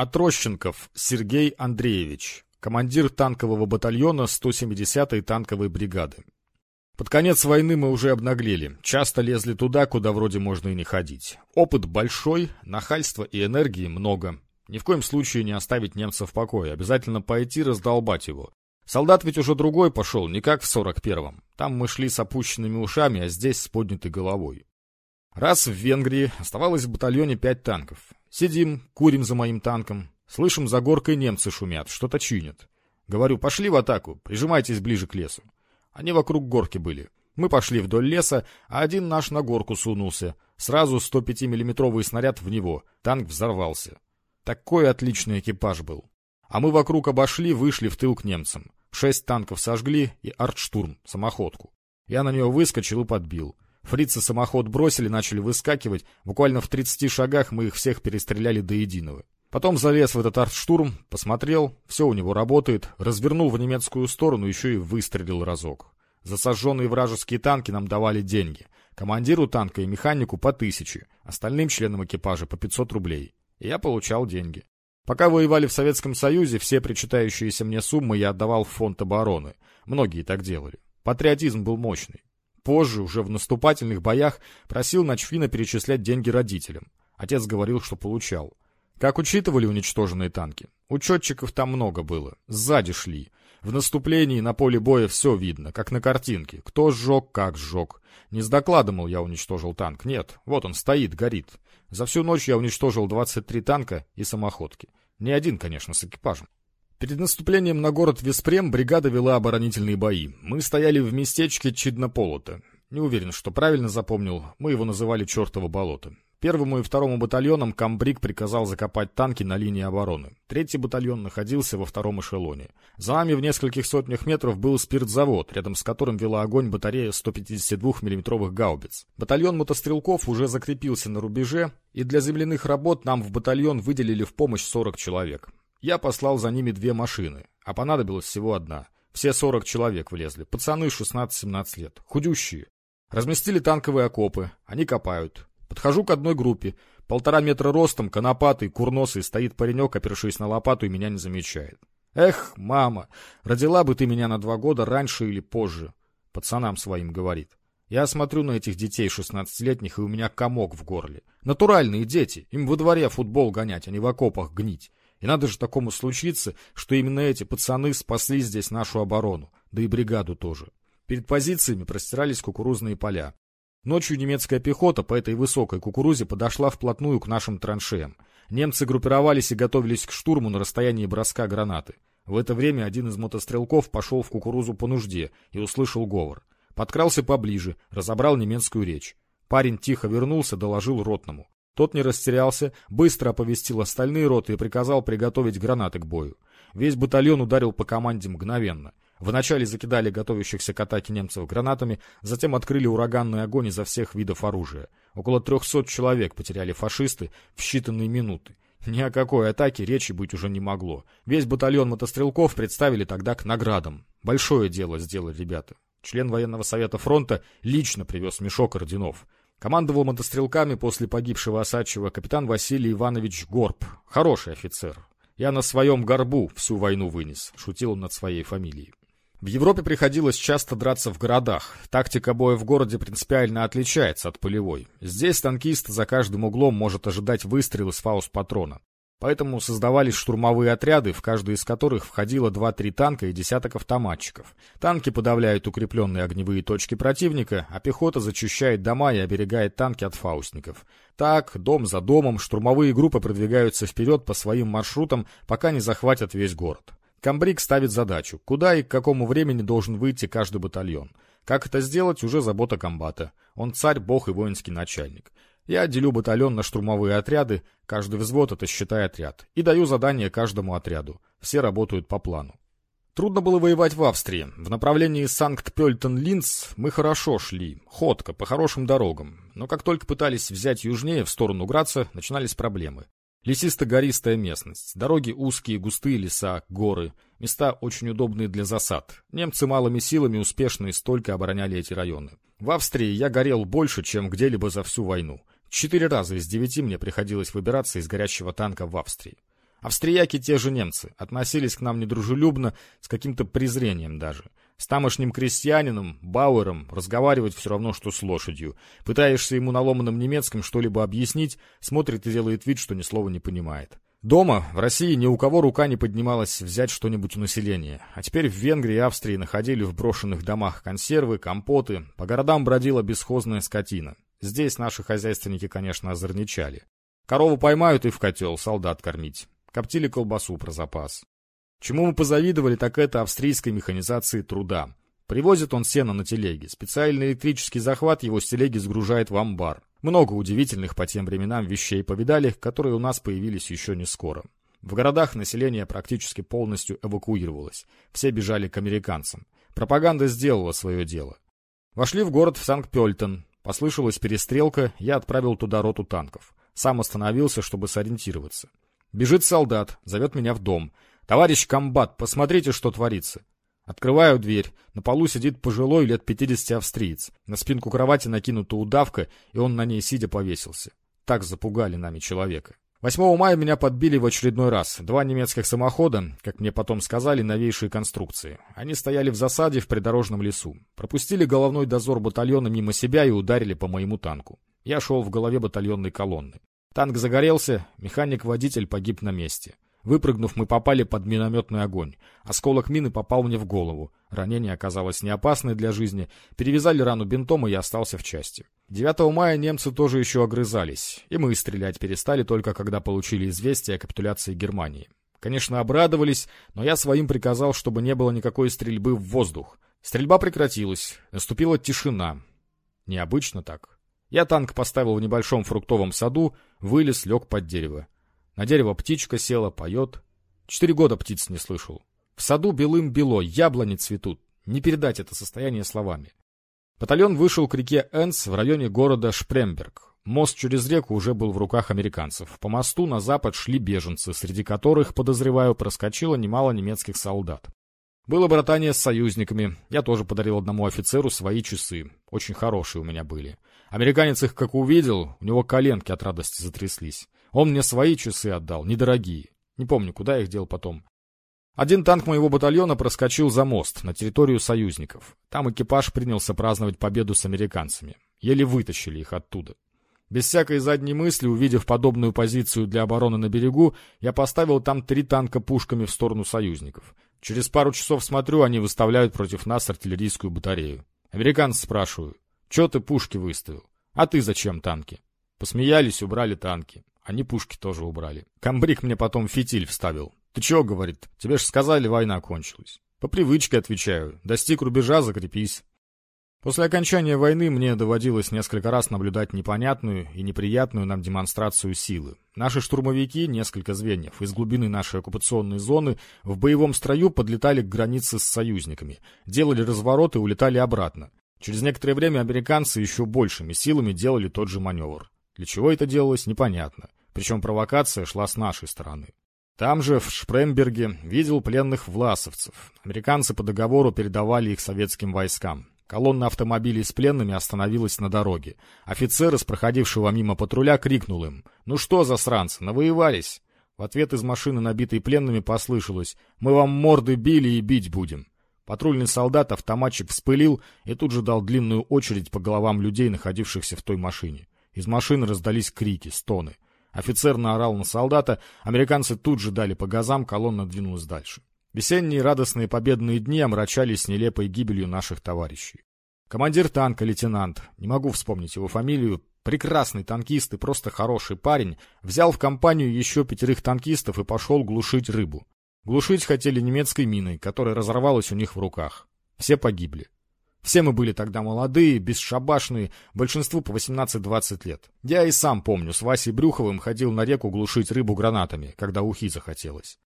Отрощенков Сергей Андреевич, командир танкового батальона 170-й танковой бригады. Под конец войны мы уже обнаглели, часто лезли туда, куда вроде можно и не ходить. Опыт большой, нахальства и энергии много. Ни в коем случае не оставить немца в покое, обязательно пойти раздолбать его. Солдат ведь уже другой пошел, не как в 41-м. Там мы шли с опущенными ушами, а здесь с поднятой головой. Раз в Венгрии оставалось в батальоне пять танков. Сидим, курим за моим танком. Слышим, за горкой немцы шумят, что-то чинят. Говорю, пошли в атаку, прижимайтесь ближе к лесу. Они вокруг горки были. Мы пошли вдоль леса, а один наш на горку сунулся. Сразу 105-миллиметровый снаряд в него. Танк взорвался. Такой отличный экипаж был. А мы вокруг обошли, вышли в тыл к немцам. Шесть танков сожгли и артштурм, самоходку. Я на нее выскочил и подбил. Фрицы самоход бросили, начали выскакивать. Буквально в 30 шагах мы их всех перестреляли до единого. Потом залез в этот артштурм, посмотрел, все у него работает, развернул в немецкую сторону, еще и выстрелил разок. За сожженные вражеские танки нам давали деньги. Командиру танка и механику по тысяче, остальным членам экипажа по 500 рублей. И я получал деньги. Пока воевали в Советском Союзе, все причитающиеся мне суммы я отдавал в фонд обороны. Многие так делали. Патриотизм был мощный. Позже, уже в наступательных боях, просил Начфина перечислять деньги родителям. Отец говорил, что получал. Как учитывали уничтоженные танки? Учетчиков там много было. Сзади шли. В наступлении на поле боя все видно, как на картинке. Кто сжег, как сжег. Не с докладом, мол, я уничтожил танк. Нет, вот он стоит, горит. За всю ночь я уничтожил 23 танка и самоходки. Не один, конечно, с экипажем. Перед наступлением на город Веспрем бригада вела оборонительные бои. Мы стояли в местечке Чиднополота. Не уверен, что правильно запомнил. Мы его называли «Чертово болото». Первому и второму батальонам комбриг приказал закопать танки на линии обороны. Третий батальон находился во втором эшелоне. За нами в нескольких сотнях метров был спиртзавод, рядом с которым вела огонь батарея 152 миллиметровых гаубиц. Батальон мотострелков уже закрепился на рубеже, и для земляных работ нам в батальон выделили в помощь 40 человек. Я послал за ними две машины, а понадобилась всего одна. Все 40 человек влезли, пацаны 16-17 лет, худющие. Разместили танковые окопы, они копают. Подхожу к одной группе. Полтора метра ростом, конопатый, курносый, стоит паренек, опершись на лопату, и меня не замечает. Эх, мама, родила бы ты меня на два года раньше или позже. Пацанам своим говорит. Я смотрю на этих детей шестнадцатилетних, и у меня комок в горле. Натуральные дети, им во дворе футбол гонять, а не в окопах гнить. И надо же такому случиться, что именно эти пацаны спасли здесь нашу оборону, да и бригаду тоже. Перед позициями простирались кукурузные поля. Ночью немецкая пехота по этой высокой кукурузе подошла вплотную к нашим траншеям. Немцы группировались и готовились к штурму на расстоянии броска гранаты. В это время один из мотострелков пошел в кукурузу по нужде и услышал говор. Подкрался поближе, разобрал немецкую речь. Парень тихо вернулся, доложил ротному. Тот не растерялся, быстро оповестил остальные роты и приказал приготовить гранаты к бою. Весь батальон ударил по команде мгновенно. Вначале закидали готовящихся к атаке немцев гранатами, затем открыли ураганный огонь изо всех видов оружия. Около трехсот человек потеряли фашисты в считанные минуты. Ни о какой атаке речи быть уже не могло. Весь батальон мотострелков представили тогда к наградам. Большое дело сделали ребята. Член военного совета фронта лично привез мешок орденов. Командовал мотострелками после погибшего Осадчего капитан Василий Иванович Горб. Хороший офицер. Я на своем горбу всю войну вынес, шутил он над своей фамилией. В Европе приходилось часто драться в городах. Тактика боя в городе принципиально отличается от полевой. Здесь танкист за каждым углом может ожидать выстрел из фаус-патрона. Поэтому создавались штурмовые отряды, в каждый из которых входило 2-3 танка и десяток автоматчиков. Танки подавляют укрепленные огневые точки противника, а пехота зачищает дома и оберегает танки от фаустников. Так, дом за домом, штурмовые группы продвигаются вперед по своим маршрутам, пока не захватят весь город. Комбриг ставит задачу, куда и к какому времени должен выйти каждый батальон. Как это сделать, уже забота комбата. Он царь, бог и воинский начальник. Я делю батальон на штурмовые отряды, каждый взвод это считай отряд, и даю задание каждому отряду. Все работают по плану. Трудно было воевать в Австрии. В направлении Санкт-Пельтен-Линц мы хорошо шли, ходко, по хорошим дорогам. Но как только пытались взять южнее, в сторону Граца, начинались проблемы. Лесисто-гористая местность, дороги узкие, густые леса, горы, места очень удобные для засад. Немцы малыми силами успешно и столько обороняли эти районы. В Австрии я горел больше, чем где-либо за всю войну. Четыре раза из девяти мне приходилось выбираться из горящего танка в Австрии. Австрияки те же немцы, относились к нам недружелюбно, с каким-то презрением даже. С тамошним крестьянином, Бауэром, разговаривать все равно, что с лошадью. Пытаешься ему на ломаном немецком что-либо объяснить, смотрит и делает вид, что ни слова не понимает. Дома, в России, ни у кого рука не поднималась взять что-нибудь у населения. А теперь в Венгрии и Австрии находили в брошенных домах консервы, компоты, по городам бродила бесхозная скотина. Здесь наши хозяйственники, конечно, озорничали. Корову поймают и в котел солдат кормить. Коптили колбасу про запас. Чему мы позавидовали, так это австрийской механизации труда. Привозит он сено на телеге. Специальный электрический захват его с телеги сгружает в амбар. Много удивительных по тем временам вещей повидали, которые у нас появились еще не скоро. В городах население практически полностью эвакуировалось. Все бежали к американцам. Пропаганда сделала свое дело. Вошли в город в Санкт-Пельтон. Послышалась перестрелка, я отправил туда роту танков. Сам остановился, чтобы сориентироваться. Бежит солдат, зовет меня в дом. «Товарищ комбат, посмотрите, что творится!» Открываю дверь. На полу сидит пожилой лет пятидесяти австриец. На спинку кровати накинута удавка, и он на ней сидя повесился. Так запугали нами человека. 8 мая меня подбили в очередной раз. Два немецких самохода, как мне потом сказали, новейшие конструкции. Они стояли в засаде в придорожном лесу. Пропустили головной дозор батальона мимо себя и ударили по моему танку. Я шел в голове батальонной колонны. Танк загорелся, механик-водитель погиб на месте. Выпрыгнув, мы попали под минометный огонь. Осколок мины попал мне в голову. Ранение оказалось не опасное для жизни. Перевязали рану бинтом, и я остался в части. 9 мая немцы тоже еще огрызались. И мы стрелять перестали только когда получили известие о капитуляции Германии. Конечно, обрадовались, но я своим приказал, чтобы не было никакой стрельбы в воздух. Стрельба прекратилась. Наступила тишина. Необычно так. Я танк поставил в небольшом фруктовом саду, вылез, лег под дерево. На дерево птичка села, поет. Четыре года птиц не слышал. В саду белым бело, яблони цветут. Не передать это состояние словами. Батальон вышел к реке Энс в районе города Шпремберг. Мост через реку уже был в руках американцев. По мосту на запад шли беженцы, среди которых, подозреваю, проскочило немало немецких солдат. Было братание с союзниками. Я тоже подарил одному офицеру свои часы. Очень хорошие у меня были. Американец их как увидел, у него коленки от радости затряслись. Он мне свои часы отдал, недорогие. Не помню, куда их дел потом. Один танк моего батальона проскочил за мост на территорию союзников. Там экипаж принялся праздновать победу с американцами. Еле вытащили их оттуда. Без всякой задней мысли, увидев подобную позицию для обороны на берегу, я поставил там три танка пушками в сторону союзников. Через пару часов смотрю, они выставляют против нас артиллерийскую батарею. Американцы спрашивают, «Чё ты пушки выставил? А ты зачем танки?» Посмеялись, убрали танки. Они пушки тоже убрали. Камбрик мне потом фитиль вставил. «Ты чё?» — говорит. «Тебе ж сказали, война кончилась». По привычке отвечаю. Достиг рубежа, закрепись. После окончания войны мне доводилось несколько раз наблюдать непонятную и неприятную нам демонстрацию силы. Наши штурмовики, несколько звеньев, из глубины нашей оккупационной зоны в боевом строю подлетали к границе с союзниками, делали разворот и улетали обратно. Через некоторое время американцы еще большими силами делали тот же маневр. Для чего это делалось, непонятно. Причем провокация шла с нашей стороны. Там же, в Шпремберге, видел пленных власовцев. Американцы по договору передавали их советским войскам. Колонна автомобилей с пленными остановилась на дороге. Офицер из проходившего мимо патруля крикнул им «Ну что, засранцы, навоевались?» В ответ из машины, набитой пленными, послышалось «Мы вам морды били и бить будем». Патрульный солдат автоматчик вспылил и тут же дал длинную очередь по головам людей, находившихся в той машине. Из машины раздались крики, стоны. Офицер наорал на солдата, американцы тут же дали по газам, колонна двинулась дальше. Весенние радостные победные дни омрачались нелепой гибелью наших товарищей. Командир танка, лейтенант, не могу вспомнить его фамилию, прекрасный танкист и просто хороший парень, взял в компанию еще пятерых танкистов и пошел глушить рыбу. Глушить хотели немецкой миной, которая разорвалась у них в руках. Все погибли. Все мы были тогда молодые, бесшабашные, большинству по 18-20 лет. Я и сам помню, с Васей Брюховым ходил на реку глушить рыбу гранатами, когда ухи захотелось.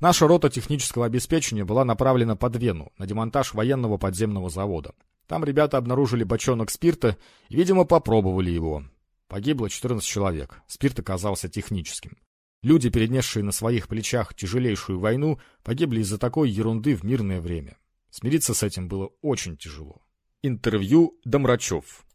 Наша рота технического обеспечения была направлена под Вену, на демонтаж военного подземного завода. Там ребята обнаружили бочонок спирта и, видимо, попробовали его. Погибло 14 человек. Спирт оказался техническим. Люди, перенесшие на своих плечах тяжелейшую войну, погибли из-за такой ерунды в мирное время. Смириться с этим было очень тяжело. Интервью Домрачев